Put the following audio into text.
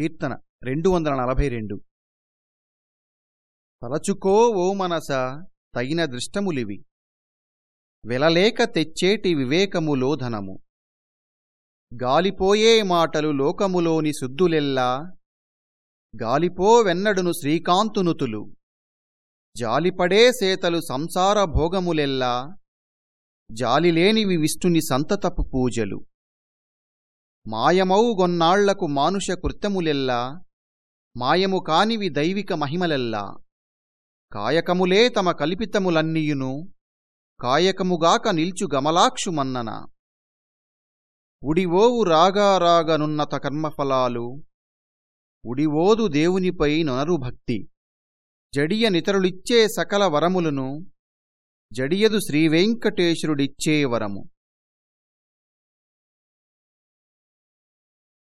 కీర్తన రెండు వందల నలభై రెండు. తలచుకో ఓ మనస తగిన దృష్టములివి. వెలలేక తెచ్చేటి వివేకములో ధనము. గాలిపోయే మాటలు లోకములోని శుద్ధులెల్లా. గాలిపో వెన్నడును శ్రీకాంతునుతులు. జాలిపడే సేతలు సంసార భోగములెల్లా. జాలిలేనివి విష్ణుని సంతతపు పూజలు. మాయమౌ గొన్నాళ్ళకు మానుష కృత్యములెల్లా మాయము కానివి దైవిక మహిమలెల్లా. కాయకములే తమ కల్పితములన్నీయును కాయకముగాక నిల్చు గమలాక్షు మన్నన. ఉడివోవు రాగారాగనున్నత కర్మఫలాలు ఉడివోదు దేవునిపై నొనరు భక్తి. జడియ నితరులిచ్చే సకల వరములను జడియదు శ్రీవేంకటేశ్వరుడిచ్చే వరము.